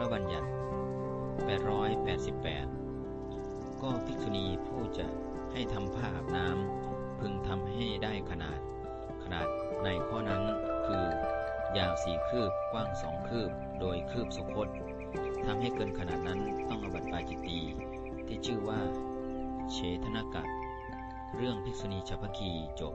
ระบัญญัติ 888 ก็ภิกษุณีผู้จะให้ทำผ้าอาบน้ำพึงทำให้ได้ขนาด ขนาดในข้อนั้นคือ ยาวสี่คืบกว้างสองคืบ โดยคืบสุคตทำให้เกินขนาดนั้นต้องอบัติปาจิตตีที่ชื่อว่าเชทนกะเรื่องภิกษุณีชาวพคีจบ